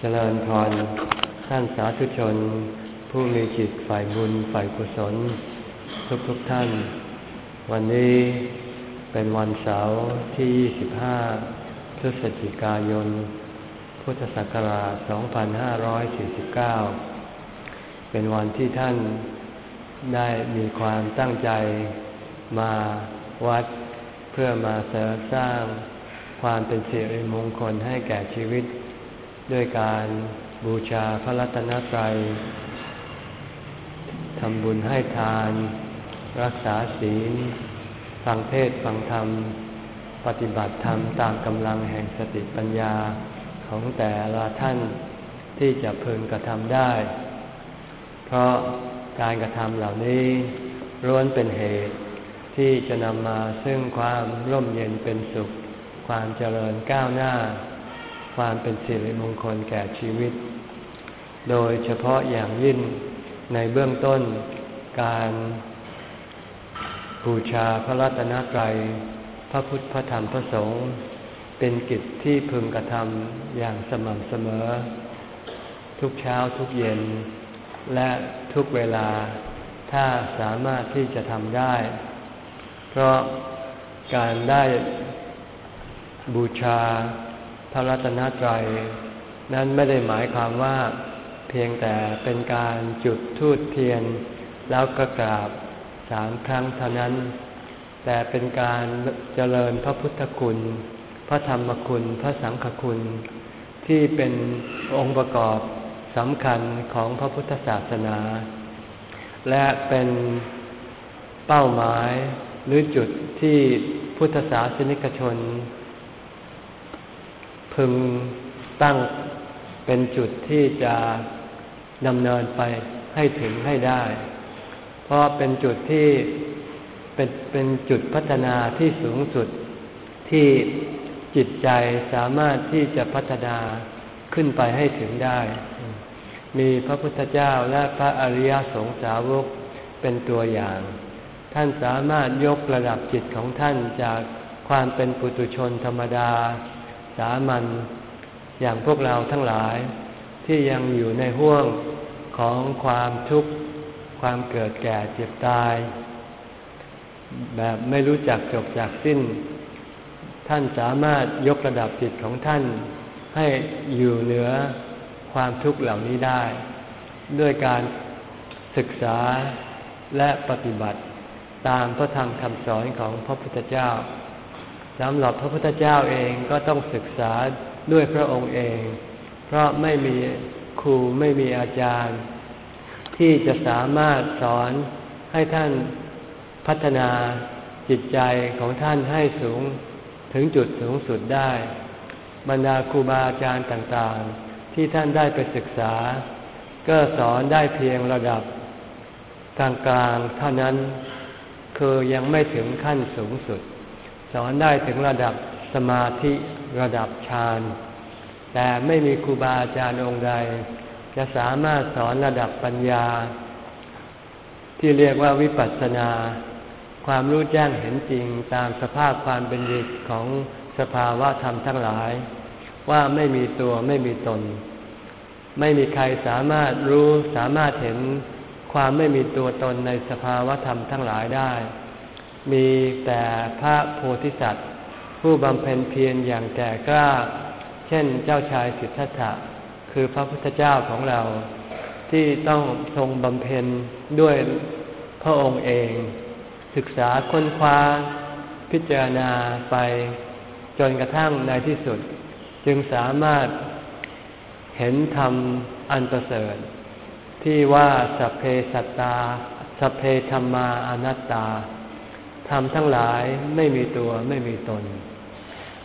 เจริญพรท่านสาธุชน ผู้มีจิตฝ่ายบุญฝ่ายกุศล ทุกทุกท่าน วันนี้เป็นวันเสาร์ที่ 25 พฤศจิกายน พุทธศักราช 2549 เป็นวันที่ท่านได้มีความตั้งใจมาวัดเพื่อมาเสริมสร้างความเป็นสิริมงคลให้แก่ชีวิต ด้วยการบูชาพระรัตนตรัยทำบุญให้ทาน รักษาศีล ฟังเทศฟังธรรม ปฏิบัติธรรมตามกำลังแห่งสติปัญญาของแต่ละท่านที่จะพึงกระทำได้ เพราะการกระทำเหล่านี้ล้วนเป็นเหตุที่จะนำมาซึ่งความร่มเย็นเป็นสุข ความเจริญก้าวหน้า ความเป็นสิริมงคลแก่ชีวิต โดยเฉพาะอย่างยิ่งในเบื้องต้นการบูชาพระรัตนตรัย พระพุทธพระธรรมพระสงฆ์เป็นกิจที่พึงกระทำอย่างสม่ำเสมอ ทุกเช้าทุกเย็น และทุกเวลาถ้าสามารถที่จะทำได้ เพราะการได้บูชา พระรัตนตรัย นั้นไม่ได้หมายความว่า เพียงแต่เป็นการจุดทูดเทียน แล้วก็กราบสามครั้งเท่านั้น แต่เป็นการเจริญพระพุทธคุณ พระธรรมคุณ พระสังฆคุณ ที่เป็นองค์ประกอบสำคัญของพระพุทธศาสนา และเป็นเป้าหมายหรือจุดที่พุทธศาสนิกชน พึงตั้งเป็นจุดที่จะดำเนินไปให้ถึงให้ได้ เพราะเป็นจุดที่เป็นเป็นจุดพัฒนาที่สูงสุดที่จิตใจสามารถที่จะพัฒนาขึ้นไปให้ถึงได้ มีพระพุทธเจ้าและพระอริยสงสาวกเป็นตัวอย่าง ท่านสามารถยกระดับจิตของท่านจากความเป็นปุตุชนธรรมดา สามัญอย่างพวกเราทั้งหลาย ที่ยังอยู่ในห่วงของความทุกข์ความเกิดแก่เจ็บตาย แบบไม่รู้จักจบจากสิ้น ท่านสามารถยกระดับจิตของท่าน ให้อยู่เหนือความทุกข์เหล่านี้ได้ ด้วยการศึกษาและปฏิบัติตามพระธรรมคำสอนของพระพุทธเจ้า สำหรับพระพุทธเจ้าเองก็ต้องศึกษาด้วยพระองค์เอง เพราะไม่มีครูไม่มีอาจารย์ ที่จะสามารถสอนให้ท่านพัฒนาจิตใจของท่านให้สูงถึงจุดสูงสุดได้ บรรดาครูบาอาจารย์ต่างๆ ที่ท่านได้ไปศึกษา ก็สอนได้เพียงระดับกลางๆเท่านั้น คือยังไม่ถึงขั้นสูงสุด สอนได้ถึงระดับสมาธิระดับฌานแต่ไม่มีครูบาอาจารย์องค์ใด จะสามารถสอนระดับปัญญา ที่เรียกว่าวิปัสสนา ความรู้แจ้งเห็นจริงตามสภาพความเป็นจริงของสภาวะธรรมทั้งหลาย ว่าไม่มีตัวไม่มีตน ไม่มีใครสามารถรู้สามารถเห็นความไม่มีตัวตนในสภาวะธรรมทั้งหลายได้ มีแต่พระโพธิสัตว์ ผู้บำเพ็ญเพียรอย่างแก่กล้า เช่นเจ้าชายสิทธัตถะคือพระพุทธเจ้าของเรา ที่ต้องทรงบำเพ็ญด้วยพระองค์เอง ศึกษาค้นคว้า พิจารณาไปจนกระทั่งในที่สุด จึงสามารถเห็นธรรมอันประเสริฐที่ว่าสัพเพสัตตา สัพเพธรรมาอนัตตา ธรรมทั้งหลายไม่มีตัวไม่มีตน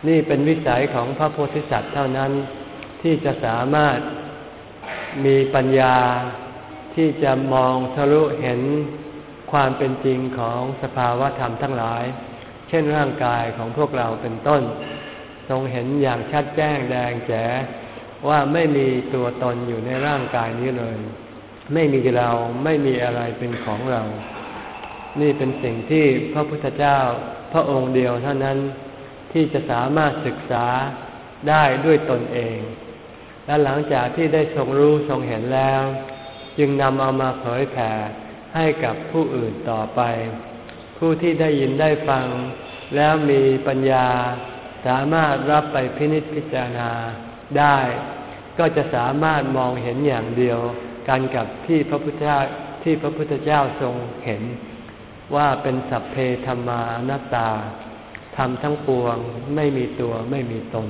นี่เป็นวิสัยของพระโพธิสัตว์เท่านั้นที่จะสามารถมีปัญญาที่จะมองทะลุเห็นความเป็นจริงของสภาวะธรรมทั้งหลาย เช่นร่างกายของพวกเราเป็นต้น ทรงเห็นอย่างชัดแจ้งแดงแจ๋ว่าไม่มีตัวตนอยู่ในร่างกายนี้เลย ไม่มีเราไม่มีอะไรเป็นของเรา นี่เป็นสิ่งที่พระพุทธเจ้าพระองค์เดียวเท่านั้นที่จะสามารถศึกษาได้ด้วยตนเอง และหลังจากที่ได้ทรงรู้ทรงเห็นแล้ว จึงนำเอามาเผยแผ่ให้กับผู้อื่นต่อไป ผู้ที่ได้ยินได้ฟัง แล้วมีปัญญา สามารถรับไปพินิจพิจารณาได้ ก็จะสามารถมองเห็นอย่างเดียวกันกับที่พระพุทธเจ้าที่พระพุทธเจ้าทรงเห็น ว่าเป็นสัพเพธรรมานัตตาทำทั้งปวงไม่มีตัวไม่มีตน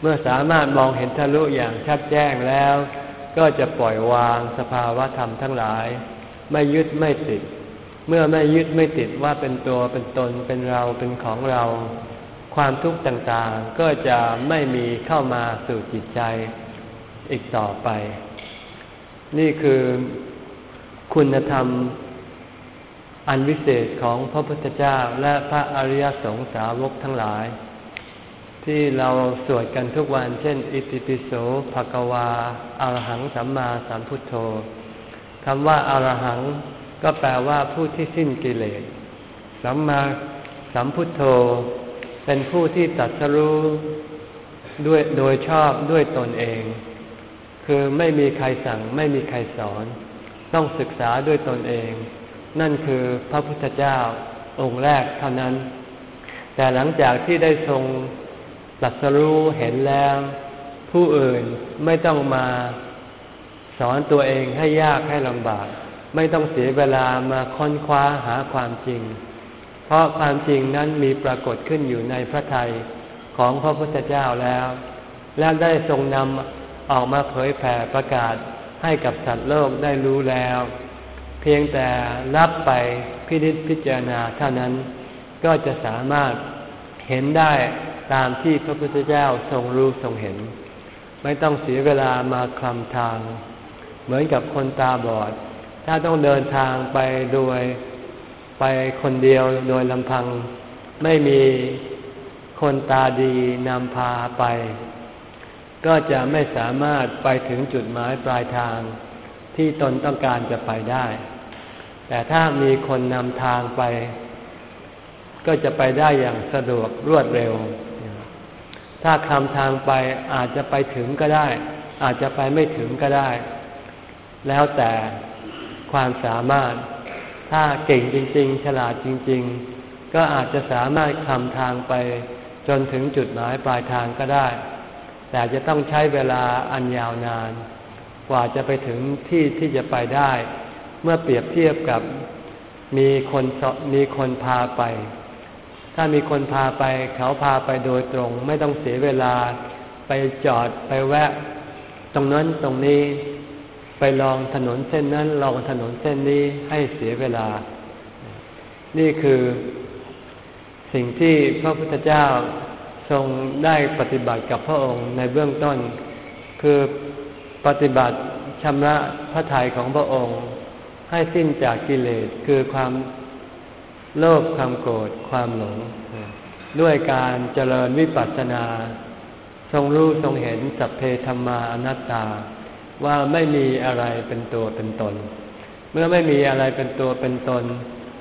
เมื่อสามารถมองเห็นทะลุอย่างชัดแจ้งแล้ว ก็จะปล่อยวางสภาวะธรรมทั้งหลาย ไม่ยึดไม่ติด เมื่อไม่ยึดไม่ติดว่าเป็นตัวเป็นตนเป็นเราเป็นของเรา ความทุกข์ต่างๆ ก็จะไม่มีเข้ามาสู่จิตใจอีกต่อไป นี่คือคุณธรรม อันวิเศษของพระพุทธเจ้าและพระอริยสงสาวกทั้งหลาย ที่เราสวดกันทุกวัน เช่น อิติปิโสภะกวาอารหังสัมมาสัมพุทโธคำว่าอารหังก็แปลว่าผู้ที่สิ้นกิเลสสัมมาสัมพุทโธ เป็นผู้ที่ตัดสรู้ด้วยโดยชอบด้วยตนเอง คือไม่มีใครสั่งไม่มีใครสอน ต้องศึกษาด้วยตนเอง นั่นคือพระพุทธเจ้าองค์แรกเท่านั้น แต่หลังจากที่ได้ทรงตรัสรู้เห็นแล้ว ผู้อื่นไม่ต้องมาสอนตัวเองให้ยากให้ลำบาก ไม่ต้องเสียเวลามาค้นคว้าหาความจริง เพราะความจริงนั้นมีปรากฏขึ้นอยู่ในพระทัยของพระพุทธเจ้าแล้ว และได้ทรงนำออกมาเผยแผ่ประกาศให้กับสัตว์โลกได้รู้แล้ว พียงแต่รับไปพิจิตพิจารณาเท่านั้น ก็จะสามารถเห็นได้ตามที่พระพุทธเจ้าทรงรู้ทรงเห็น ไม่ต้องเสียเวลามาคลำทาง เหมือนกับคนตาบอด ถ้าต้องเดินทางไปโดยไปคนเดียวโดยลำพัง ไม่มีคนตาดีนำพาไป ก็จะไม่สามารถไปถึงจุดหมายปลายทางที่ตนต้องการจะไปได้ แต่ถ้ามีคนนำทางไป ก็จะไปได้อย่างสะดวกรวดเร็ว ถ้าคำทางไปอาจจะไปถึงก็ได้ อาจจะไปไม่ถึงก็ได้ แล้วแต่ความสามารถ ถ้าเก่งจริง ๆ ฉลาดจริง ๆ ก็อาจจะสามารถคำทางไปจนถึงจุดหมายปลายทางก็ได้ แต่จะต้องใช้เวลาอันยาวนาน กว่าจะไปถึงที่ที่จะไปได้ เมื่อเปรียบเทียบกับมีคนมีคนพาไป ถ้ามีคนพาไป เขาพาไปโดยตรง ไม่ต้องเสียเวลาไปจอดไปแวะ ตรงนั้นตรงนี้ไปลองถนนเส้นนั้น ลองถนนเส้นนี้ให้เสียเวลา นี่คือสิ่งที่พระพุทธเจ้าทรงได้ปฏิบัติกับพระองค์ในเบื้องต้น คือปฏิบัติชำระพระทัยของพระองค์ ให้สิ้นจากกิเลสคือความโลภความโกรธความหลง ด้วยการเจริญวิปัสสนา ทรงรู้ทรงเห็นสัพเพธรรมาอนัตตา ว่าไม่มีอะไรเป็นตัวเป็นตน เมื่อไม่มีอะไรเป็นตัวเป็นตน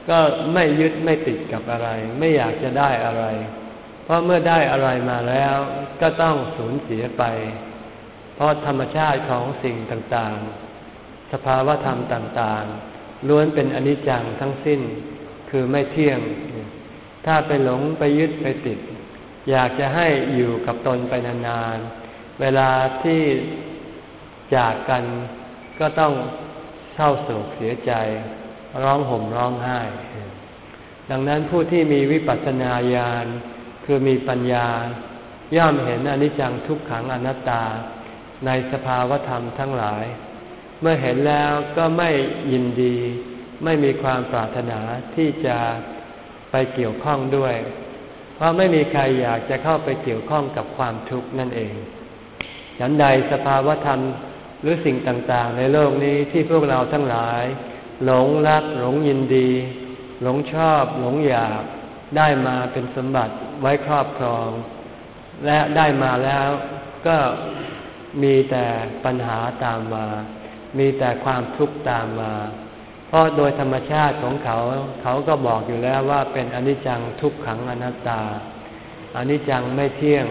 ก็ไม่ยึดไม่ติดกับอะไร ไม่อยากจะได้อะไร เพราะเมื่อได้อะไรมาแล้วก็ต้องสูญเสียไป เพราะธรรมชาติของสิ่งต่างๆ สภาวะธรรมต่างๆ ล้วนเป็นอนิจจังทั้งสิ้น คือไม่เที่ยง ถ้าไปหลงไปยึดไปติด อยากจะให้อยู่กับตนไปนานๆ เวลาที่จากกันก็ต้องเศร้าโศกเสียใจ ร้องห่มร้องไห้ ดังนั้นผู้ที่มีวิปัสสนาญาณคือมีปัญญา ย่อมเห็นอนิจจังทุกขังอนัตตา ในสภาวธรรมทั้งหลาย เมื่อเห็นแล้วก็ไม่ยินดี ไม่มีความปรารถนาที่จะไปเกี่ยวข้องด้วย เพราะไม่มีใครอยากจะเข้าไปเกี่ยวข้องกับความทุกข์นั่นเองฉันใดสภาวธรรมหรือสิ่งต่างๆ ในโลกนี้ที่พวกเราทั้งหลาย หลงรักหลงยินดี หลงชอบ หลงอยากได้มาเป็นสมบัติไว้ครอบครอง และได้มาแล้วก็มีแต่ปัญหาตามมา มีแต่ความทุกข์ตามมา เพราะโดยธรรมชาติของเขา เขาก็บอกอยู่แล้วว่าเป็นอนิจจังทุกขังอนัตตาอนิจจังไม่เที่ยง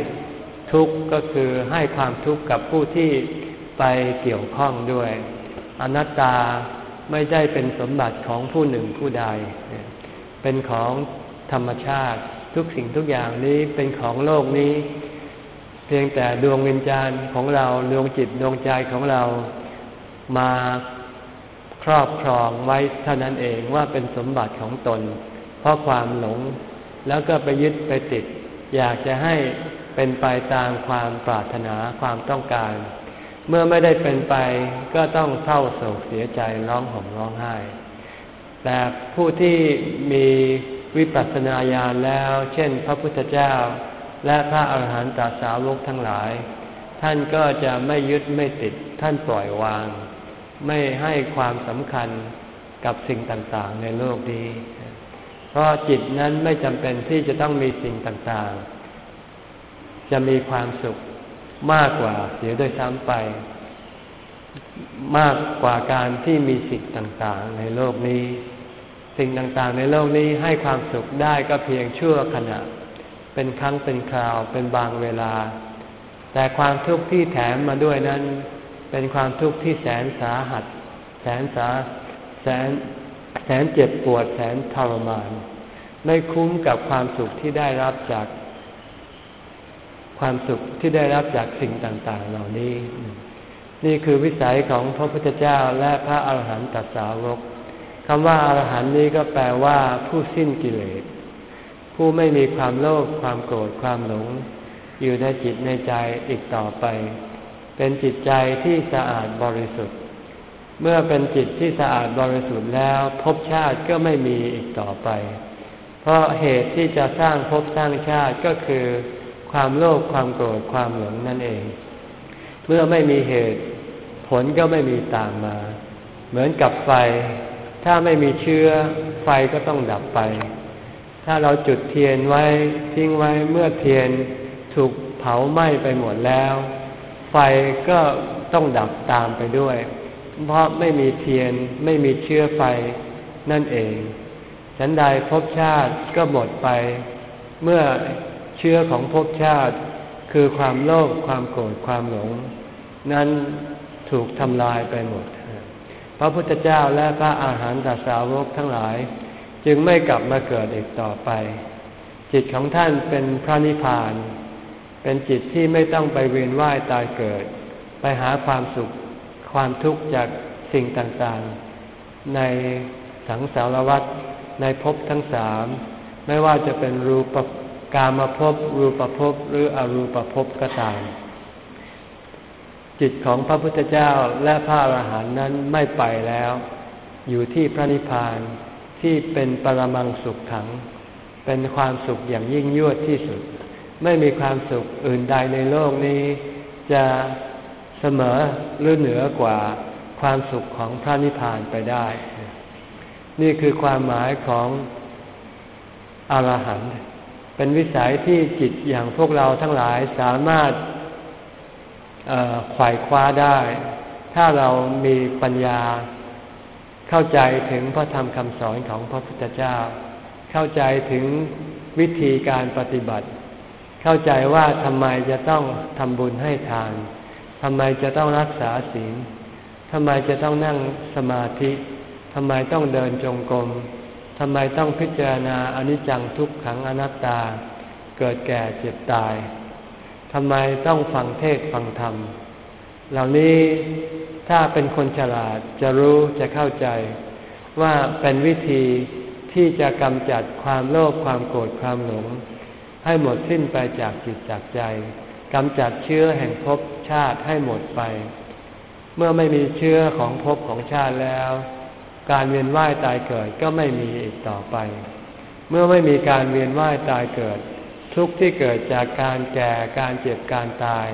ทุกข์ก็คือให้ความทุกข์กับผู้ที่ไปเกี่ยวข้องด้วย อนัตตาไม่ได้เป็นสมบัติของผู้หนึ่งผู้ใด เป็นของธรรมชาติทุกสิ่งทุกอย่างนี้เป็นของโลกนี้ เพียงแต่ดวงวิญญาณของเราดวงจิตดวงใจของเรา มาครอบครองไว้เท่านั้นเองว่าเป็นสมบัติของตน เพราะความหลงแล้วก็ไปยึดไปติด อยากจะให้เป็นไปตามความปรารถนาความต้องการ เมื่อไม่ได้เป็นไปก็ต้องเศร้าโศกเสียใจร้องห่มร้องไห้ แต่ผู้ที่มีวิปัสสนาญาณแล้ว เช่น พระพุทธเจ้า และพระอาหารหันตสาวกทั้งหลาย ท่านก็จะไม่ยึดไม่ติดท่านปล่อยวาง ไม่ให้ความสำคัญกับสิ่งต่างๆ ในโลกนี้ เพราะจิตนั้นไม่จำเป็นที่จะต้องมีสิ่งต่างๆ จะมีความสุขมากกว่าเสียด้วยซ้ำไป มากกว่าการที่มีสิ่งต่างๆ ในโลกนี้ สิ่งต่างๆ ในโลกนี้ให้ความสุขได้ก็เพียงชั่วขณะ เป็นครั้งเป็นคราวเป็นบางเวลา แต่ความทุกข์ที่แถมมาด้วยนั้น เป็นความทุกข์ที่แสนสาหัส แสนสาแสนแสนเจ็บปวดแสนทรมาน ไม่คุ้มกับความสุขที่ได้รับจาก ความสุขที่ได้รับจากสิ่งต่าง ๆ เหล่านี้ นี่คือวิสัยของพระพุทธเจ้าและพระอาหารหันตสาวกคำว่าอารหันต์นี้ก็แปลว่าผู้สิ้นกิเลส ผู้ไม่มีความโลภความโกรธความหลง อยู่ในจิตในใจอีกต่อไป เป็นจิตใจที่สะอาดบริสุทธิ์ เมื่อเป็นจิตที่สะอาดบริสุทธิ์แล้วภพชาติก็ไม่มีอีกต่อไป เพราะเหตุที่จะสร้างภพสร้างชาติก็คือ ความโลภความโกรธความหลงนั่นเอง เมื่อไม่มีเหตุผลก็ไม่มีตามมา เหมือนกับไฟ ถ้าไม่มีเชื้อไฟก็ต้องดับไป ถ้าเราจุดเทียนไว้ทิ้งไว้เมื่อเทียนถูกเผาไหม้ไปหมดแล้ว ฟก็ต้องดับตามไปด้วย เพราะไม่มีเทียนไม่มีเชื้อไฟนั่นเอง ฉันใดภพชาติก็หมดไป เมื่อเชื้อของภพชาติ คือความโลภความโกรธความหลง นั้นถูกทำลายไปหมด พระพุทธเจ้าและพระอาหารตสาวกทั้งหลาย จึงไม่กลับมาเกิดอีกต่อไป จิตของท่านเป็นพระนิพพาน เป็นจิตที่ไม่ต้องไปเวียนว่ายตายเกิด ไปหาความสุขความทุกข์จากสิ่งต่างๆ ในสังสารวัฏในภพทั้งสาม ไม่ว่าจะเป็นรูปกามภพรูปภพหรืออรูปภพก็ตามจิตของพระพุทธเจ้าและพระอรหันต์นั้นไม่ไปแล้ว อยู่ที่พระนิพพานที่เป็นปรมังสุขขัง เป็นความสุขอย่างยิ่งยวดที่สุด ไม่มีความสุขอื่นใดในโลกนี้ จะเสมอหรือเหนือกว่าความสุขของพระนิพพานไปได้ นี่คือความหมายของอรหันต์เป็นวิสัยที่จิตอย่างพวกเราทั้งหลายสามารถขวายคว้าได้ ถ้าเรามีปัญญาเข้าใจถึงพระธรรมคำสอนของพระพุทธเจ้า เข้าใจถึงวิธีการปฏิบัติ เข้าใจว่าทำไมจะต้องทำบุญให้ทานทำไมจะต้องรักษาศีลทำไมจะต้องนั่งสมาธิทำไมต้องเดินจงกรมทำไมต้องพิจารณาอนิจจังทุกขังอนัตตา เกิดแก่เจ็บตายทำไมต้องฟังเทศฟังธรรม เหล่านี้ถ้าเป็นคนฉลาดจะรู้จะเข้าใจ ว่าเป็นวิธีที่จะกำจัดความโลภความโกรธความหลง ให้หมดสิ้นไปจากจิตจากใจกำจัดเชื้อแห่งภพชาติให้หมดไป เมื่อไม่มีเชื้อของภพของชาติแล้ว การเวียนว่ายตายเกิดก็ไม่มีอีกต่อไป เมื่อไม่มีการเวียนว่ายตายเกิด ทุกที่เกิดจากการแก่การเจ็บการตาย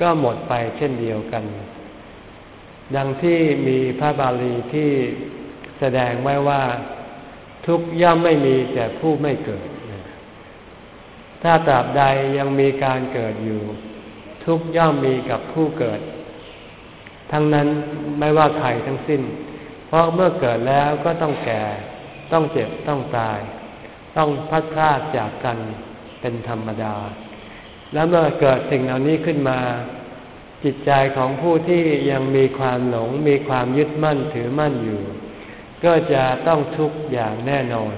ก็หมดไปเช่นเดียวกัน ดังที่มีพระบาลีที่แสดงไว้ว่า ทุกย่อมไม่มีแต่ผู้ไม่เกิด ถ้าตราบใดยังมีการเกิดอยู่ ทุกย่อมมีกับผู้เกิด ทั้งนั้นไม่ว่าใครทั้งสิ้น เพราะเมื่อเกิดแล้วก็ต้องแก่ ต้องเจ็บต้องตาย ต้องพัดพลาดจากกันเป็นธรรมดา แล้วเมื่อเกิดสิ่งเหล่านี้ขึ้นมา จิตใจของผู้ที่ยังมีความหลงมีความยึดมั่นถือมั่นอยู่ ก็จะต้องทุกข์อย่างแน่นอน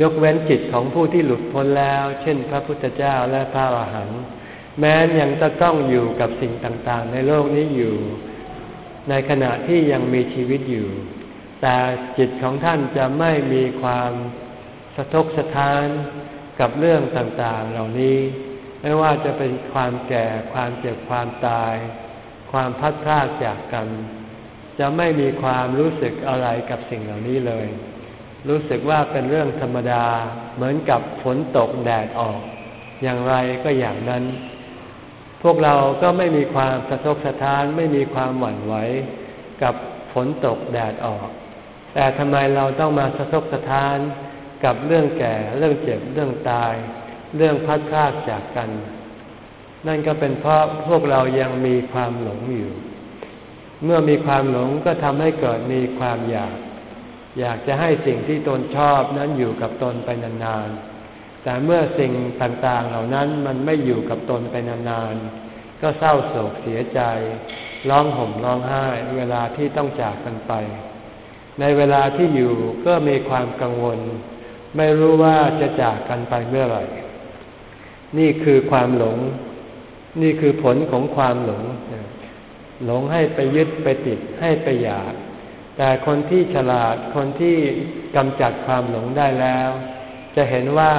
ยกเว้นจิตของผู้ที่หลุดพ้นแล้ว เช่น พระพุทธเจ้าและพระอรหันต์แม้ยังจะต้องอยู่กับสิ่งต่างๆ ในโลกนี้อยู่ ในขณะที่ยังมีชีวิตอยู่ แต่จิตของท่านจะไม่มีความสะทกสะท้านกับเรื่องต่างๆ เหล่านี้ ไม่ว่าจะเป็นความแก่ความเจ็บความตาย ความพัดพลาดจากกัน จะไม่มีความรู้สึกอะไรกับสิ่งเหล่านี้เลย รู้สึกว่าเป็นเรื่องธรรมดา เหมือนกับฝนตกแดดออก อย่างไรก็อย่างนั้น พวกเราก็ไม่มีความสะทกสะท้าน ไม่มีความหวั่นไหวกับฝนตกแดดออก แต่ทำไมเราต้องมาสะทกสะท้านกับเรื่องแก่ เรื่องเจ็บ เรื่องตาย เรื่องพัดพลาดจากกัน นั่นก็เป็นเพราะพวกเรายังมีความหลงอยู่ เมื่อมีความหลงก็ทำให้เกิดมีความอยาก อยากจะให้สิ่งที่ตนชอบนั้นอยู่กับตนไปนานๆ แต่เมื่อสิ่งต่างๆเหล่านั้นมันไม่อยู่กับตนไปนานๆ ก็เศร้าโศกเสียใจ ร้องห่มร้องไห้เวลาที่ต้องจากกันไป ในเวลาที่อยู่ก็มีความกังวล ไม่รู้ว่าจะจากกันไปเมื่อไหร่ นี่คือความหลง นี่คือผลของความหลง หลงให้ไปยึดไปติดให้ไปอยาก แต่คนที่ฉลาดคนที่กำจัดความหลงได้แล้ว จะเห็นว่า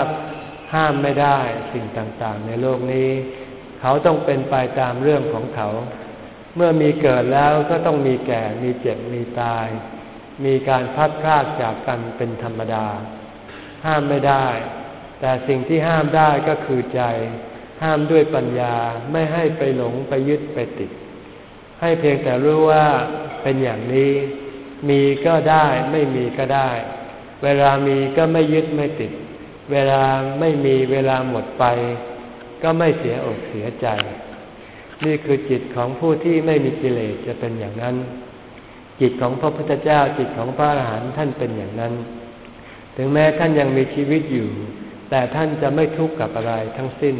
ห้ามไม่ได้สิ่งต่างๆ ในโลกนี้ เขาต้องเป็นไปตามเรื่องของเขา เมื่อมีเกิดแล้วก็ต้องมีแก่มีเจ็บมีตาย มีการพัดพลาดจากกันเป็นธรรมดา ห้ามไม่ได้ แต่สิ่งที่ห้ามได้ก็คือใจ ห้ามด้วยปัญญาไม่ให้ไปหลงไปยึดไปติด ให้เพียงแต่รู้ว่าเป็นอย่างนี้ มีก็ได้ไม่มีก็ได้ เวลามีก็ไม่ยึดไม่ติด เวลาไม่มีเวลาหมดไป ก็ไม่เสียอกเสียใจ นี่คือจิตของผู้ที่ไม่มีกิเลสจะเป็นอย่างนั้น จิตของพระพุทธเจ้าจิตของพระอรหันต์ท่านเป็นอย่างนั้น ถึงแม้ท่านยังมีชีวิตอยู่ แต่ท่านจะไม่ทุกข์กับอะไรทั้งสิ้น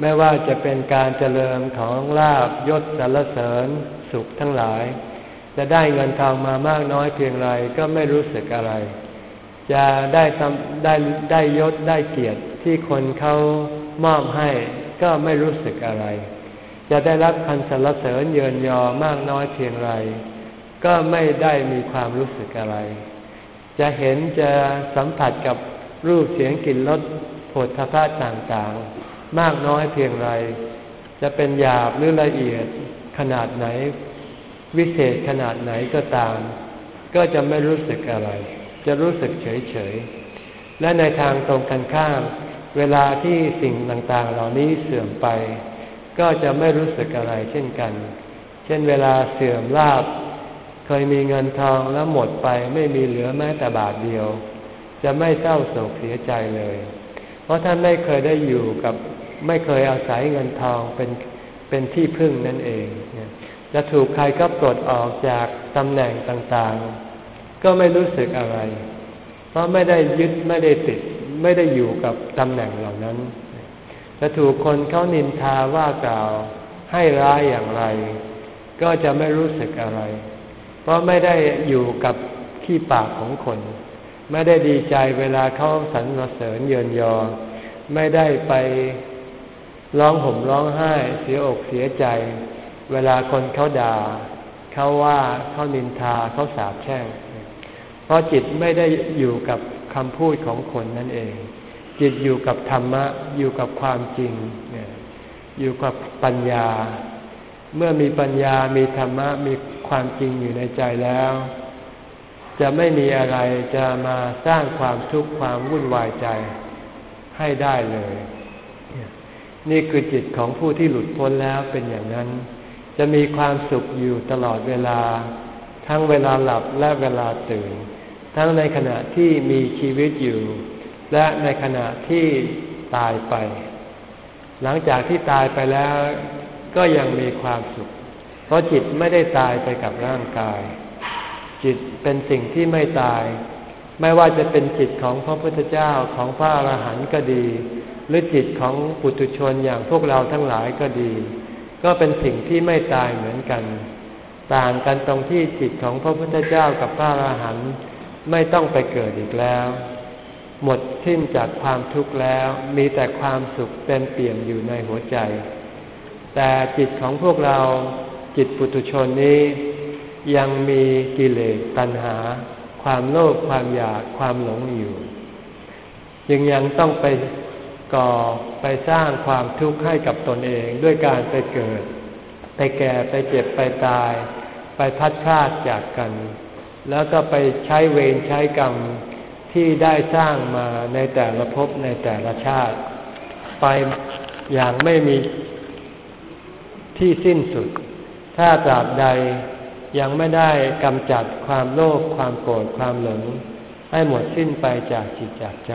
ไม่ว่าจะเป็นการเจริญของลาบยศสรรเสริญสุขทั้งหลาย จะได้เงินทองมามากน้อยเพียงไรก็ไม่รู้สึกอะไร จะได้ทำได้ได้ยศได้เกียรติที่คนเขามอบให้ก็ไม่รู้สึกอะไร จะได้รับคันสรรเสริญเยินยอมากน้อยเพียงไร ก็ไม่ได้มีความรู้สึกอะไร จะเห็นจะสัมผัสกับรูปเสียงกลิ่นรสผลทพะต่างๆ มากน้อยเพียงไร จะเป็นหยาบหรือละเอียดขนาดไหน วิเศษขนาดไหนก็ตาม ก็จะไม่รู้สึกอะไร จะรู้สึกเฉยๆและในทางตรงกันข้าม เวลาที่สิ่งต่างๆ เหล่านี้เสื่อมไป ก็จะไม่รู้สึกอะไรเช่นกัน เช่นเวลาเสื่อมลาบ เคยมีเงินทองแล้วหมดไปไม่มีเหลือแม้แต่บาทเดียว จะไม่เศร้าโศกเสียใจเลย เพราะท่านไม่เคยได้อยู่กับไม่เคยอาศัยเงินทองเป็นเป็นที่พึ่งนั่นเอง จะถูกใครก็ปลดออกจากตำแหน่งต่างๆ ก็ไม่รู้สึกอะไร เพราะไม่ได้ยึดไม่ได้ติด ไม่ได้อยู่กับตำแหน่งเหล่านั้น จะถูกคนเขานินทาว่ากล่าวให้ร้ายอย่างไร ก็จะไม่รู้สึกอะไร เพราะไม่ได้อยู่กับขี้ปากของคน ไม่ได้ดีใจเวลาเขาสรรเสริญเยินยอ ไม่ได้ไปร้องห่มร้องไห้เสียอกเสียใจ เวลาคนเขาด่าเขาว่าเขานินทาเขาสาบแช่ง เพราะจิตไม่ได้อยู่กับคำพูดของคนนั่นเอง จิตอยู่กับธรรมะ อยู่กับความจริง อยู่กับปัญญา เมื่อมีปัญญามีธรรมะมีความจริงอยู่ในใจแล้ว จะไม่มีอะไรจะมาสร้างความทุกข์ความวุ่นวายใจให้ได้เลย นี่คือจิตของผู้ที่หลุดพ้นแล้วเป็นอย่างนั้น จะมีความสุขอยู่ตลอดเวลา ทั้งเวลาหลับและเวลาตื่น ทั้งในขณะที่มีชีวิตอยู่ และในขณะที่ตายไป หลังจากที่ตายไปแล้วก็ยังมีความสุข เพราะจิตไม่ได้ตายไปกับร่างกาย จิตเป็นสิ่งที่ไม่ตาย ไม่ว่าจะเป็นจิตของพระพุทธเจ้าของพระอรหันต์ก็ดี หรือจิตของปุถุชนอย่างพวกเราทั้งหลายก็ดี ก็เป็นสิ่งที่ไม่ตายเหมือนกัน ต่างกันตรงที่จิตของพระพุทธเจ้ากับพระอรหันต์ไม่ต้องไปเกิดอีกแล้ว หมดสิ้นจากความทุกข์แล้วมีแต่ความสุขเต็มเปี่ยมอยู่ในหัวใจ แต่จิตของพวกเราจิตปุถุชนนี้ ยังมีกิเลสตัณหา ความโลภความอยากความหลงอยู่ ยังยังต้องไป ก่อไปสร้างความทุกข์ให้กับตนเองด้วยการไปเกิด ไปแก่ไปเจ็บไปตาย ไปพัดพลาดจากกัน แล้วก็ไปใช้เวรใช้กรรมที่ได้สร้างมาในแต่ละภพในแต่ละชาติ ไปอย่างไม่มีที่สิ้นสุด ถ้าตราบใดยังไม่ได้กำจัดความโลภความโกรธความหลง ให้หมดสิ้นไปจากจิตจากใจ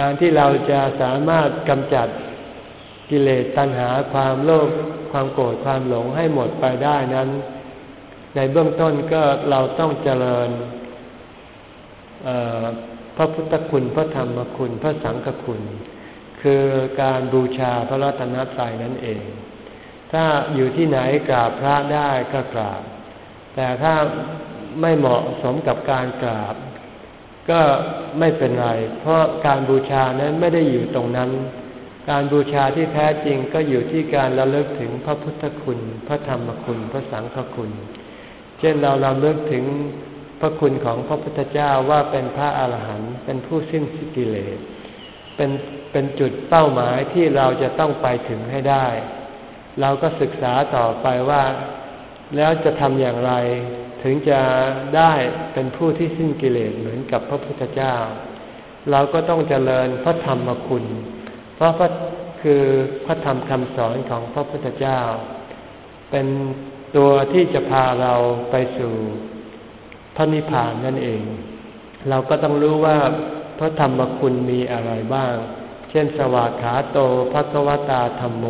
การที่เราจะสามารถกำจัดกิเลสตัณหาความโลภความโกรธความหลงให้หมดไปได้นั้น ในเบื้องต้นก็เราต้องเจริญพระพุทธคุณพระธรรมคุณ พระสังฆคุณ คือการบูชาพระรัตนตรัยนั่นเอง ถ้าอยู่ที่ไหนกราบพระได้ก็กราบ แต่ถ้าไม่เหมาะสมกับการกราบ ก็ไม่เป็นไร เพราะการบูชานั้นไม่ได้อยู่ตรงนั้น การบูชาที่แท้จริงก็อยู่ที่การระลึกถึงพระพุทธคุณ พระธรรมคุณ พระสังฆคุณ เช่นเราระลึกถึงพระคุณของพระพุทธเจ้าว่าเป็นพระอาหารหันต์เป็นผู้สิ้นสิกิเลสเป็นเป็นจุดเป้าหมายที่เราจะต้องไปถึงให้ได้ เราก็ศึกษาต่อไปว่า แล้วจะทำอย่างไร ถึงจะได้เป็นผู้ที่สิ้นกิเลสเหมือนกับพระพุทธเจ้า เราก็ต้องเจริญพระธรรมคุณ เพราะพระคือพระธรรมคำสอนของพระพุทธเจ้า เป็นตัวที่จะพาเราไปสู่พระนิพพานนั่นเอง เราก็ต้องรู้ว่าพระธรรมคุณมีอะไรบ้าง เช่น สวากขาโตภะควตาธรรมโม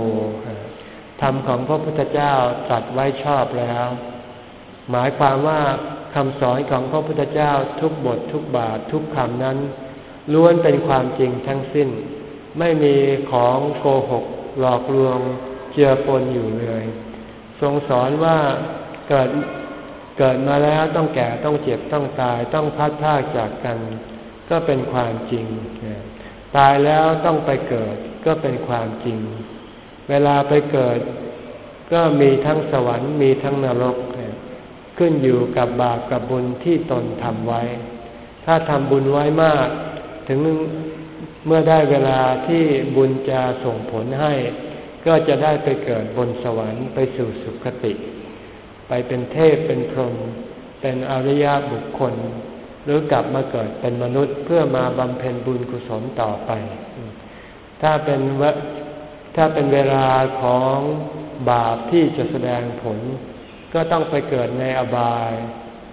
ธรรมของพระพุทธเจ้าตัดไว้ชอบแล้ว หมายความว่าคำสอนของพระพุทธเจ้าทุกบททุกบาททุกคำนั้น ล้วนเป็นความจริงทั้งสิ้น ไม่มีของโกหก หลอกลวงเจือปนอยู่เลย ทรงสอนว่าเกิดเกิดมาแล้วต้องแก่ต้องเจ็บต้องตายต้องพัดพากจากกัน ก็เป็นความจริง ตายแล้วต้องไปเกิดก็เป็นความจริง เวลาไปเกิด ก็มีทั้งสวรรค์มีทั้งนรก ขึ้นอยู่กับบาปกับบุญที่ตนทำไว้ ถ้าทำบุญไว้มาก ถึงเมื่อได้เวลาที่บุญจะส่งผลให้ ก็จะได้ไปเกิดบนสวรรค์ไปสู่สุคติ ไปเป็นเทพเป็นพรหมเป็นอริยบุคคล หรือกลับมาเกิดเป็นมนุษย์เพื่อมาบำเพ็ญบุญกุศลต่อไป ถ้าเป็นถ้าเป็นเวลาของบาปที่จะแสดงผล ก็ต้องไปเกิดในอบาย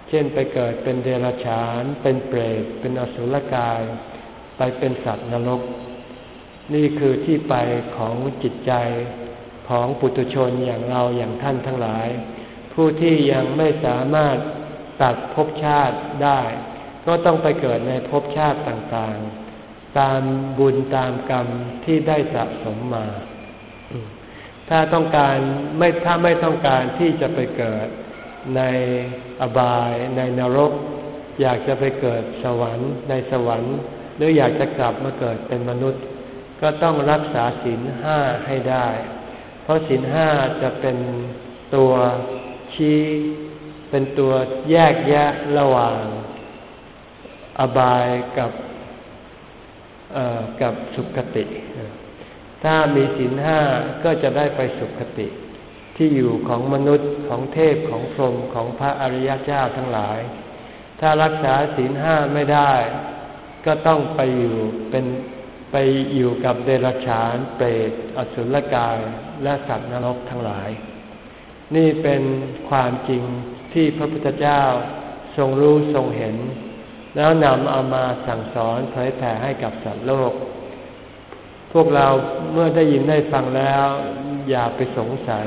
เช่นไปเกิดเป็นเดรัจฉาน เป็นเปรต เป็นอสุรกาย ไปเป็นสัตว์นรก นี่คือที่ไปของจิตใจของปุถุชนอย่างเราอย่างท่านทั้งหลาย ผู้ที่ยังไม่สามารถตัดภพชาติได้ ก็ต้องไปเกิดในภพชาติต่างๆ ตามบุญตามกรรมที่ได้สะสมมา ถ้าต้องการไม่ถ้าไม่ต้องการที่จะไปเกิดในอบายในนรก อยากจะไปเกิดสวรรค์ในสวรรค์ หรืออยากจะกลับมาเกิดเป็นมนุษย์ ก็ต้องรักษาศีลห้าให้ได้ เพราะศีลห้าจะเป็นตัวชี้เป็นตัวแยกแยะระหว่าง อบายกับกับสุขติ ถ้ามีศีลห้าก็จะได้ไปสุคติ ที่อยู่ของมนุษย์ของเทพของพรหมของพระอริยเจ้าทั้งหลาย ถ้ารักษาศีลห้าไม่ได้ ก็ต้องไปอยู่เป็นไปอยู่กับเดรัจฉาน เปรต อสุรกาย และสัตว์นรกทั้งหลาย นี่เป็นความจริงที่พระพุทธเจ้าทรงรู้ทรงเห็น แล้วนำเอามาสั่งสอนเผยแผ่ให้กับสัตว์โลก พวกเราเมื่อได้ยินได้ฟังแล้ว อย่าไปสงสัย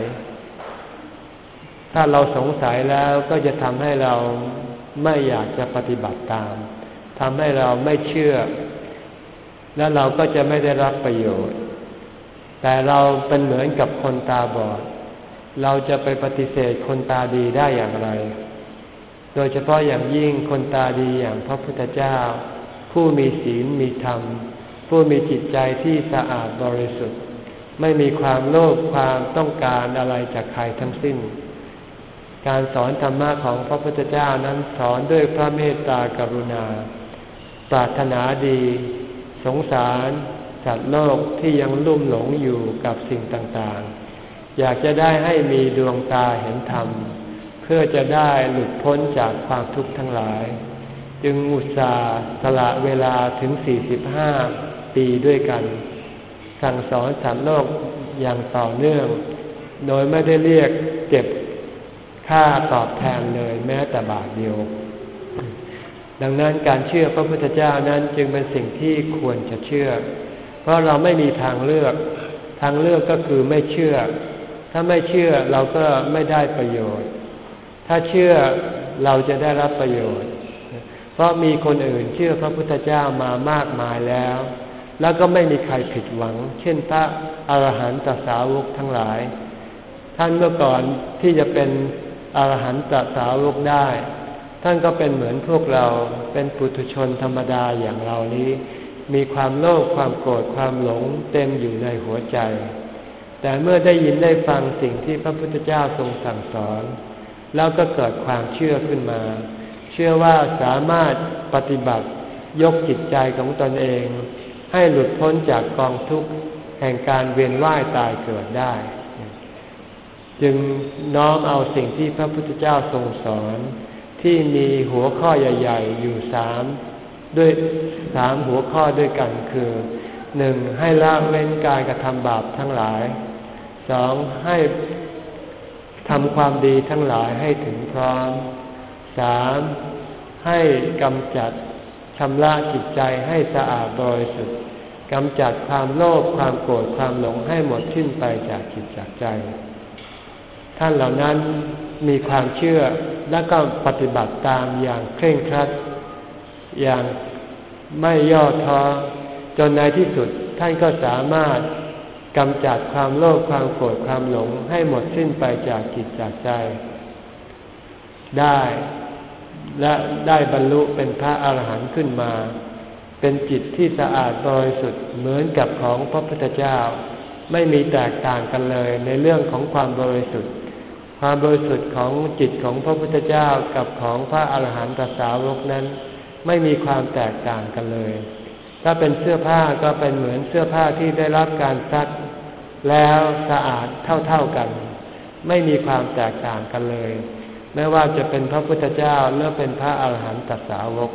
ถ้าเราสงสัยแล้วก็จะทำให้เราไม่อยากจะปฏิบัติตามทำให้เราไม่เชื่อ แล้วเราก็จะไม่ได้รับประโยชน์ แต่เราเป็นเหมือนกับคนตาบอด เราจะไปปฏิเสธคนตาดีได้อย่างไร โดยเฉพาะอย่างยิ่งคนตาดีอย่างพระพุทธเจ้า ผู้มีศีลมีธรรม ผู้มีจิตใจที่สะอาดบริสุทธิ์ ไม่มีความโลภความต้องการอะไรจากใครทั้งสิ้น การสอนธรรมะของพระพุทธเจ้านั้นสอนด้วยพระเมตตากรุณา ปรารถนาดี สงสาร สัตว์โลกที่ยังลุ่มหลงอยู่กับสิ่งต่างๆ อยากจะได้ให้มีดวงตาเห็นธรรม เพื่อจะได้หลุดพ้นจากความทุกข์ทั้งหลาย จึงอุตส่าห์สละเวลาถึง45 ปีด้วยกัน สั่งสอนสัตว์โลกอย่างต่อเนื่อง โดยไม่ได้เรียกเก็บค่าตอบแทนเลยแม้แต่บาทเดียว ดังนั้นการเชื่อพระพุทธเจ้านั้นจึงเป็นสิ่งที่ควรจะเชื่อ เพราะเราไม่มีทางเลือก ทางเลือกก็คือไม่เชื่อ ถ้าไม่เชื่อเราก็ไม่ได้ประโยชน์ ถ้าเชื่อเราจะได้รับประโยชน์ เพราะมีคนอื่นเชื่อพระพุทธเจ้ามามากมายแล้ว แล้วก็ไม่มีใครผิดหวัง เช่นพระอรหันตสาวกทั้งหลาย ท่านเมื่อก่อนที่จะเป็นอรหันตสาวกได้ ท่านก็เป็นเหมือนพวกเราเป็นปุถุชนธรรมดาอย่างเรานี้ มีความโลภความโกรธความหลงเต็มอยู่ในหัวใจ แต่เมื่อได้ยินได้ฟังสิ่งที่พระพุทธเจ้าทรงสั่งสอน แล้วก็เกิดความเชื่อขึ้นมา เชื่อว่าสามารถปฏิบัติยกจิตใจของตนเอง ให้หลุดพ้นจากกองทุกข์แห่งการเวียนว่ายตายเกิดได้ จึงน้อมเอาสิ่งที่พระพุทธเจ้าทรงสอน ที่มีหัวข้อใหญ่ ๆ อยู่สามด้วยสามหัวข้อด้วยกันคือหนึ่งให้ละเว้นการกระทำบาปทั้งหลายสองให้ทำความดีทั้งหลายให้ถึงพร้อมสามให้กำจัด ชำระจิตใจให้สะอาดบริสุทธิ์กำจัดความโลภความโกรธความหลงให้หมดสิ้นไปจากจิตจากใจ ท่านเหล่านั้นมีความเชื่อแล้วก็ปฏิบัติตามอย่างเคร่งครัด อย่างไม่ย่อท้อจนในที่สุดท่านก็สามารถกำจัดความโลภความโกรธความหลงให้หมดสิ้นไปจากจิตจากใจ ได้ และได้บรรลุเป็นพระอาหารหันต์ขึ้นมา เป็นจิตที่สะอาดบริสุทธิ์เหมือนกับของพระพุทธเจ้า ไม่มีแตกต่างกันเลยในเรื่องของความบริสุทธิ์ ความบริสุทธิ์ของจิตของพระพุทธเจ้ากับของพระอาหารหันตสาวกนั้น ไม่มีความแตกต่างกันเลย ถ้าเป็นเสื้อผ้าก็เป็นเหมือนเสื้อผ้าที่ได้รับการซัก แล้วสะอาดเท่าๆกัน ไม่มีความแตกต่างกันเลย ไม่ว่าจะเป็นพระพุทธเจ้าหรือเป็นพระอาหารหันตสาวก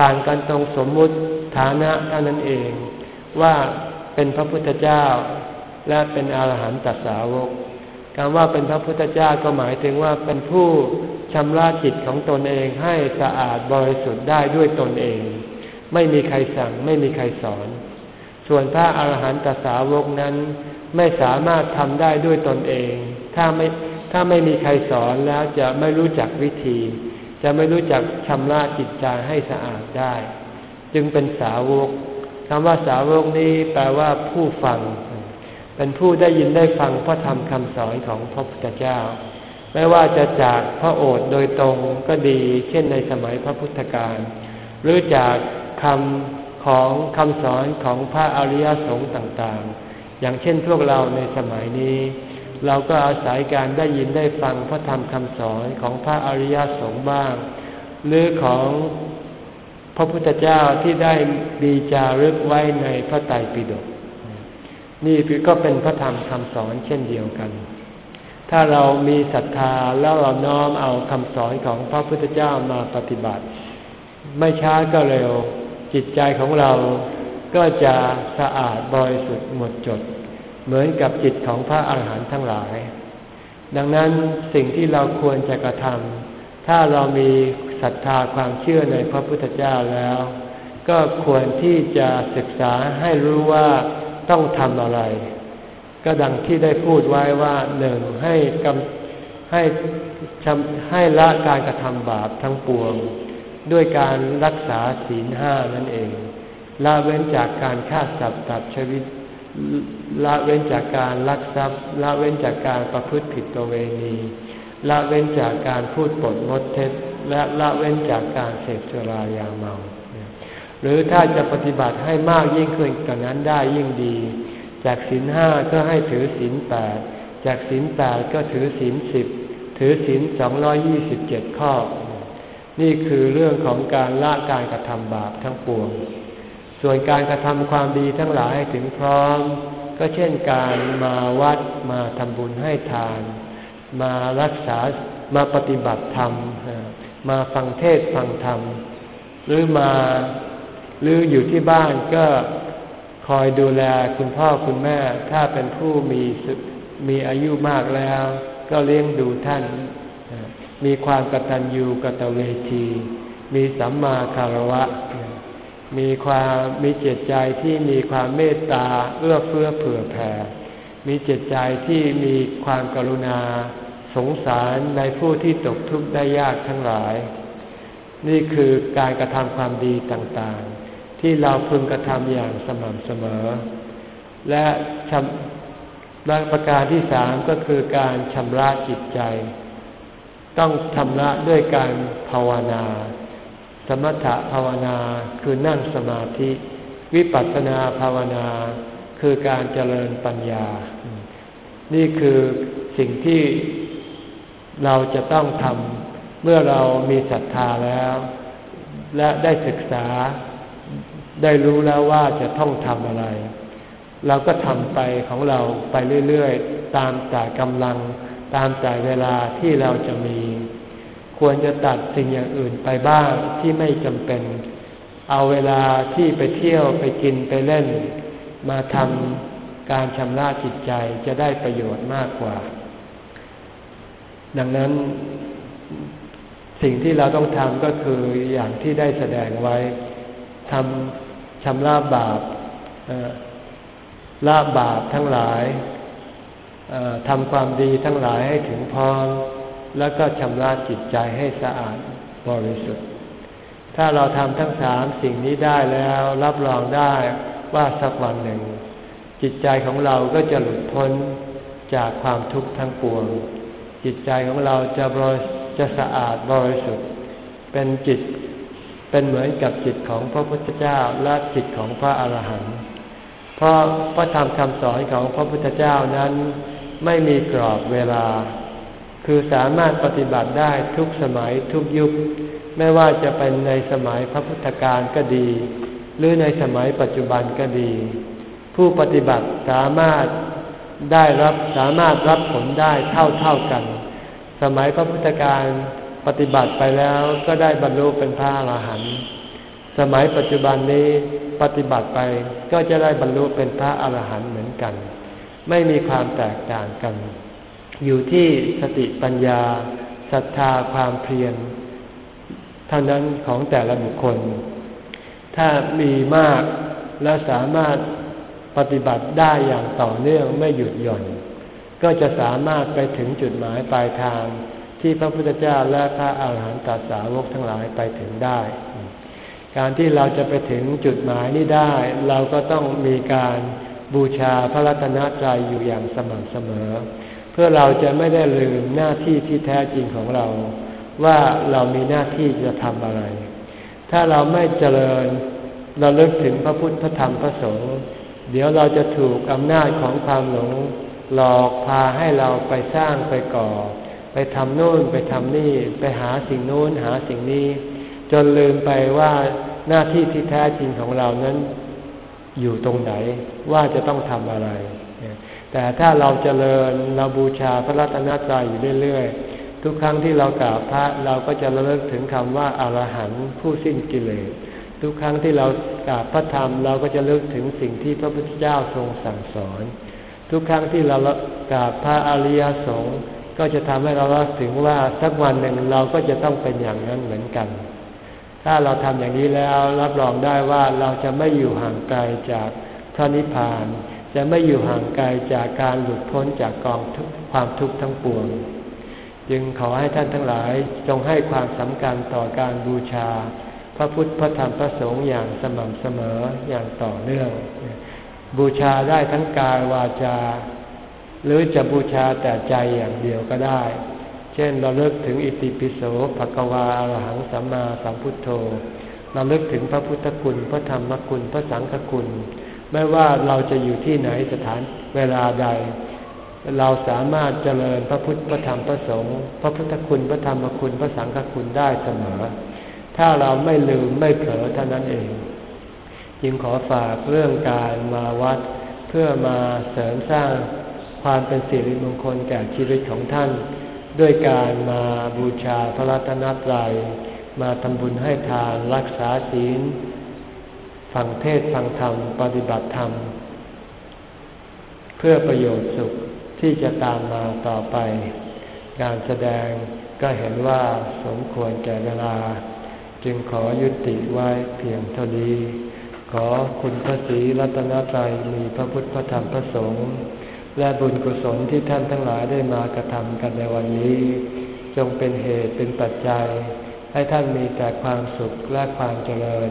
ต่างกันตรงสมมุติฐานะเท่านั้นเอง ว่าเป็นพระพุทธเจ้า และเป็นอาหารหันตสาวกคำว่าเป็นพระพุทธเจ้าก็หมายถึงว่าเป็นผู้ชำระจิตของตนเองให้สะอาดบริสุทธิ์ได้ด้วยตนเอง ไม่มีใครสั่งไม่มีใครสอน ส่วนพระอาหารหันตสาวกนั้น ไม่สามารถทำได้ด้วยตนเอง ถ้าไม่ ถ้าไม่มีใครสอนแล้วจะไม่รู้จักวิธี จะไม่รู้จักชำระจิตใจให้สะอาดได้ จึงเป็นสาวกคำว่าสาวกนี้แปลว่าผู้ฟัง เป็นผู้ได้ยินได้ฟังพระธรรมคำสอนของพระพุทธเจ้า ไม่ว่าจะจากพระโอษฐ์โดยตรงก็ดี เช่นในสมัยพระพุทธการ หรือจากคำของคำสอนของพระอริยสงฆ์ต่างๆ อย่างเช่นพวกเราในสมัยนี้ เราก็อาศัยการได้ยินได้ฟังพระธรรมคำสอนของพระอริยสงฆ์บ้าง หรือของพระพุทธเจ้าที่ได้ดีจารึกไว้ในพระไตรปิฎกนี่ก็เป็นพระธรรมคำสอนเช่นเดียวกัน ถ้าเรามีศรัทธาแล้วเราน้อมเอาคำสอนของพระพุทธเจ้ามาปฏิบัติ ไม่ช้าก็เร็วจิตใจของเราก็จะสะอาดบริสุทธิ์หมดจด เหมือนกับจิตของพระอาหารหันต์ทั้งหลาย ดังนั้นสิ่งที่เราควรจะกระทำถ้าเรามีศรัทธาความเชื่อในพระพุทธเจ้าแล้ว ก็ควรที่จะศึกษาให้รู้ว่าต้องทำอะไร ก็ดังที่ได้พูดไว้ว่าหนึ่งให้กำให้ให้ละการกระทำบาปทั้งปวง ด้วยการรักษาศีลห้านั่นเองละเว้นจากการฆ่าสัตว์ตัดชีวิต ละเว้นจากการลักทรัพย์ ละเว้นจากการประพฤติผิดตัวเวณี ละเว้นจากการพูดปดมดเท็จ และละเว้นจากการเสพสุรายาเมา หรือถ้าจะปฏิบัติให้มากยิ่งขึ้นกว่านั้นได้ยิ่งดี จากศีลห้าก็ให้ถือศีลแปดจากศีลแปดก็ถือศีลสิบถือศีลสองร้อยี่สิบเจ็ดข้อ นี่คือเรื่องของการละการกระทำบาปทั้งปวง ส่วนการกระทำความดีทั้งหลายถึงพร้อม ก็เช่นการมาวัดมาทำบุญให้ทาน มารักษามาปฏิบัติธรรม มาฟังเทศฟังธรรม หรือมาหรืออยู่ที่บ้านก็คอยดูแลคุณพ่อคุณแม่ ถ้าเป็นผู้มีมีอายุมากแล้ว ก็เลี้ยงดูท่าน มีความกตัญญูกตเวที มีสัมมาคารวะ มีความมีจิตใจที่มีความเมตตาเอื้อเฟื้อเผื่อแผ่ มีจิตใจที่มีความกรุณา สงสารในผู้ที่ตกทุกข์ได้ยากทั้งหลาย นี่คือการกระทำความดีต่างๆ ที่เราพึงกระทำอย่างสม่ำเสมอ และและประการที่สามก็คือการชำระจิตใจ ต้องชำระด้วยการภาวนา สมถภาวนาคือนั่งสมาธิ วิปัสสนาภาวนาคือการเจริญปัญญา นี่คือสิ่งที่เราจะต้องทำเมื่อเรามีศรัทธาแล้ว และได้ศึกษา ได้รู้แล้วว่าจะต้องทำอะไร เราก็ทำไปของเราไปเรื่อย ๆ ตามแต่กำลัง ตามแต่เวลาที่เราจะมี ควรจะตัดสิ่งอย่างอื่นไปบ้างที่ไม่จำเป็น เอาเวลาที่ไปเที่ยวไปกินไปเล่น มาทำการชำระจิตใจจะได้ประโยชน์มากกว่า ดังนั้น สิ่งที่เราต้องทำก็คืออย่างที่ได้แสดงไว้ทำชำระบาปละบาปทั้งหลายทำความดีทั้งหลายให้ถึงพร้อม แล้วก็ชำระจิตใจให้สะอาดบริสุทธิ์ ถ้าเราทำทั้งสามสิ่งนี้ได้แล้วรับรองได้ว่าสักวันหนึ่ง จิตใจของเราก็จะหลุดพ้นจากความทุกข์ทั้งปวง จิตใจของเราจะบริจะสะอาดบริสุทธิ์ เป็นจิตเป็นเหมือนกับจิตของพระพุทธเจ้าและจิตของพระอาหารหันต์เพราะพระธรรมคำสอนของพระพุทธเจ้านั้นไม่มีกรอบเวลา คือสามารถปฏิบัติได้ทุกสมัยทุกยุค ไม่ว่าจะเป็นในสมัยพระพุทธการก็ดี หรือในสมัยปัจจุบันก็ดี ผู้ปฏิบัติสามารถได้รับสามารถรับผลได้เท่าเท่ากัน สมัยพระพุทธการปฏิบัติไปแล้วก็ได้บรรลุเป็นพระอรหันต์สมัยปัจจุบันนี้ปฏิบัติไปก็จะได้บรรลุเป็นพระอรหันต์เหมือนกัน ไม่มีความแตกต่างกัน อยู่ที่สติปัญญาศรัทธาความเพียรเท่านั้นของแต่ละบุคคล ถ้ามีมากและสามารถปฏิบัติได้อย่างต่อเนื่องไม่หยุดหย่อน ก็จะสามารถไปถึงจุดหมายปลายทางที่พระพุทธเจ้าและพระอาหารหันตสาวกทั้งหลายไปถึงได้ การที่เราจะไปถึงจุดหมายนี้ได้ เราก็ต้องมีการบูชาพระรัตนตรัยอยู่อย่างสม่ำเสมอ พื่อเราจะไม่ได้ลืมหน้าที่ที่แท้จริงของเรา ว่าเรามีหน้าที่จะทำอะไร ถ้าเราไม่เจริญเราเลิกถึงพระพุทธพระธรรมพระสงฆ์เดี๋ยวเราจะถูกอำนาจของความหลงหลอกพาให้เราไปสร้างไปก่อ ไปทำโน่นไปทำนี่ ไปหาสิ่งโน้นหาสิ่งนี้ จนลืมไปว่าหน้าที่ที่แท้จริงของเรานั้น อยู่ตรงไหนว่าจะต้องทำอะไร แต่ถ้าเราจเจริญเราบูชาพระรัตนตรัยอยู่เรื่อยๆ ทุกครั้งที่เรากราบพระเราก็จะระลึกถึงคำว่าอารหันต์ผู้สิ้นกิเลส ทุกครั้งที่เรากราบพระธรรมเราก็จะเลิกถึงสิ่งที่พระพุทธเจ้าทรงสั่งสอน ทุกครั้งที่เรากราบพระอริยสงฆ์ก็จะทำให้เราระถึงว่าสักวันหนึ่งเราก็จะต้องเป็นอย่างนั้นเหมือนกัน ถ้าเราทำอย่างนี้แล้วรับรองได้ว่าเราจะไม่อยู่ห่างไกลจากพระนิพพาน จะไม่อยู่ห่างไกลจากการหลุดพ้นจากกองความทุกข์ทั้งปวง จึงขอให้ท่านทั้งหลายจงให้ความสำคัญต่อการบูชาพพระพุทธพระธรรมพระสงฆ์อย่างสม่ำเสมออย่างต่อเนื่อง บูชาได้ทั้งกายวาจา หรือจะบูชาแต่ใจอย่างเดียวก็ได้ เช่นเราเลิกถึงอิติปิโสภควาอรหังสัมมาสัมพุทโธเราเลิกถึงพระพุทธคุณพระธรรมคุณพระสังฆคุณ ไม่ว่าเราจะอยู่ที่ไหนสถานเวลาใด เราสามารถเจริญพระพุทธพระธรรมพระสงฆ์พระพุทธคุณพระธรรมคุณพระสังฆคุณได้เสมอ ถ้าเราไม่ลืมไม่เผลอเท่านั้นเอง จึงขอฝากเรื่องการมาวัดเพื่อมาเสริมสร้างความเป็นสิริมงคลแก่ชีวิตของท่าน ด้วยการมาบูชาพระรัตนตรัยมาทำบุญให้ทานรักษาศีล ฟังเทศฟังธรรม ปฏิบัติธรรม เพื่อประโยชน์สุขที่จะตามมาต่อไปการแสดงก็เห็นว่าสมควรแก่เวลา จึงขอยุติไว้เพียงเท่านี้ ขอคุณพระศรีรัตนตรัยมีพระพุทธพระธรรมพระสงฆ์และบุญกุศลที่ท่านทั้งหลายได้มากระทำกันในวันนี้ จงเป็นเหตุเป็นปัจจัย ให้ท่านมีแต่ความสุขและความเจริญ